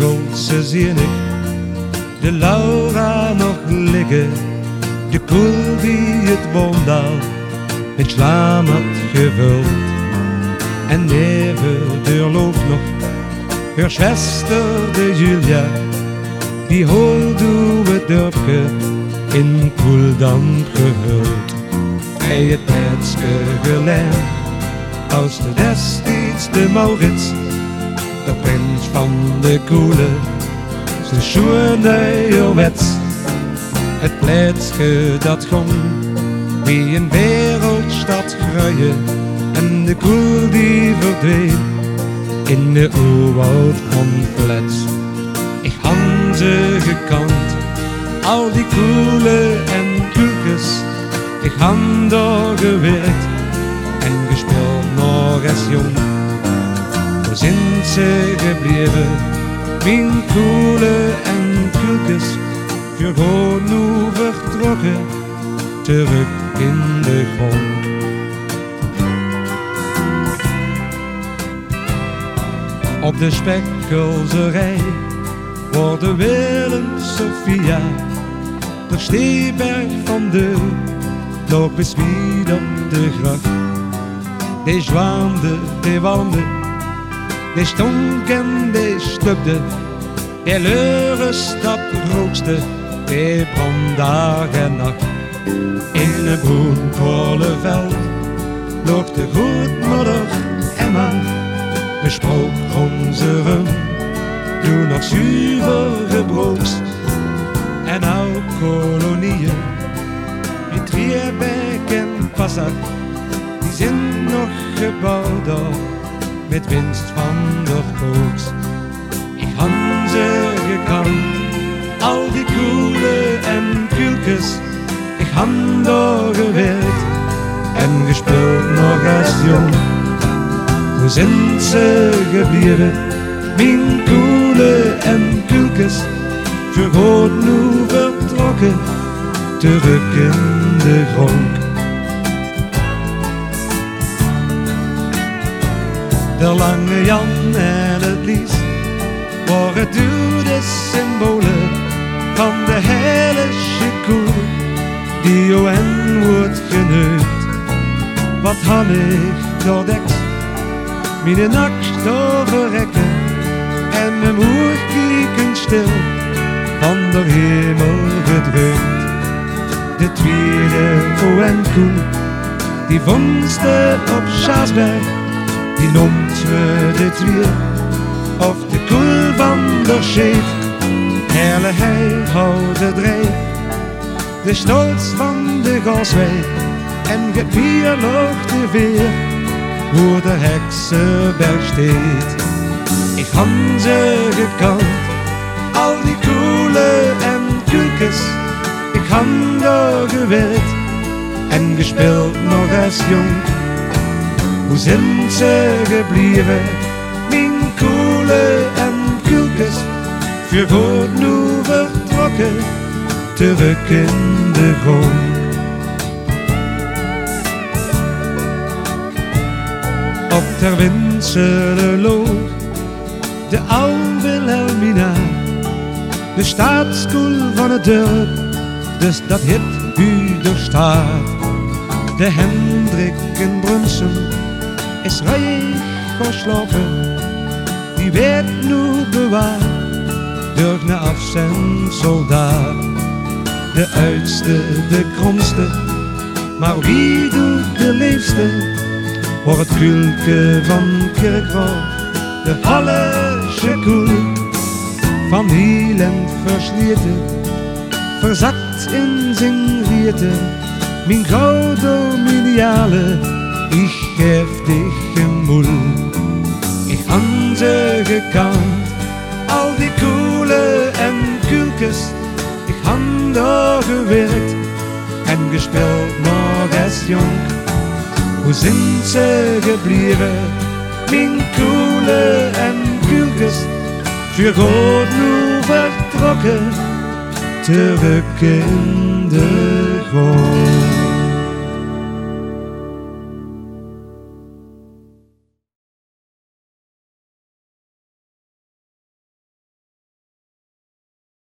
In Egelse zie ik de Laura nog liggen. De koel die het wondal met slaam had gevuld. En neven de loopt nog haar schwester de Julia. Die het dorpje in koeldamp gehuld. Bij het netske geleid als de destijds de Maurits, de prins van de koele, zijn schoen nieuwerwets. Het plaatsje dat gong, wie een wereldstad groeien, en de koel die verdween in de oerwoud compleet. Ik han ze gekant, al die koele en koelkes, ik han door gewerkt en gespeeld nog als jong. Wo sind ze gebleven, mijn koele en koelkes, voor gewoon nu vertrokken, terug in de grond. Op de spekkelzerij worden Willem Sophia, de Steeberg van de nog bespied op de gracht. Die zwaande, die walmde, die stonk en die stupde, die leuren stad rookste, die brand dag en nacht. In groen veld loopt de goedmoeder Emma, besprook onze rum, toen nog zuiver gebroost. En nou kolonieën, in Trierbeek en Passat, die zijn nog gebouwd door, met winst van de koks. Ik han ze gekant, al die koelen en kuilkes, ik han doorgewerkt en gespeeld nog als jong. Hoe zijn ze gebleven, mijn koelen en kuilkes, vergroot nu vertrokken, terug in de grond. De lange Jan en het Lies. Waren toen de symbolen van de heilige koe die ON wordt geneukt. Wat had ik doordekt, mijn nacht en mijn moer kieken stil. Van de hemel gedrukt. De tweede ON koe, die vondste op Schaasberg, die noemt we de tweede of de koel van de scheef. Herle hij houdt dreef, de stolz van de Galswee en gepier nog de veer, hoe de heksenberg steekt. Ik han ze gekant, al die koelen en kuilkes, ik door gewerkt en gespeeld nog als jong. Hoe zijn ze gebleven, mijn koelen en kuilkes, voor goed nu vertrokken, terug in de grond. Op winsele lood, de oude Wilhelmina, de staatskoel van het dorp, dus dat hit u de. De Hendrik in Brunsum is verslopen, die werd nu bewaard? Door een afzend soldaat. De uitste, de kromste, maar wie doet de leefste? Voor het kulke van Kerkhoff, de Hallische koel. Van hiel en versleten, verzakt in zijn rieten, mijn gouden dich een moel. Ik han ze gekant, al die koelen en kuilkes, ik han doorgewerkt en gespeeld nog als jong. Hoe zijn ze gebleven, mijn koelen en kuilkes, voor goed nu vertrokken, terug in de grond.